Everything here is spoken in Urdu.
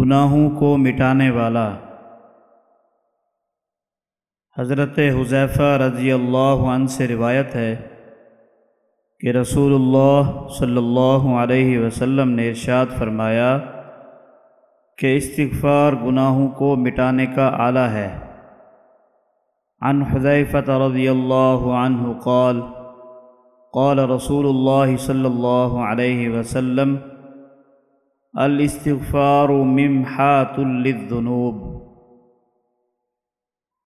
گناہوں کو مٹانے والا۔ حضرت حذیفہ رضی اللہ عنہ سے روایت ہے کہ رسول اللہ صلی اللہ علیہ وسلم نے ارشاد فرمایا کہ استغفار گناہوں کو مٹانے کا آلہ ہے۔ عن حذیفہ رضی اللہ عنہ قال قال رسول اللہ صلی اللہ علیہ وسلم الاستغفار ممحات للذنوب.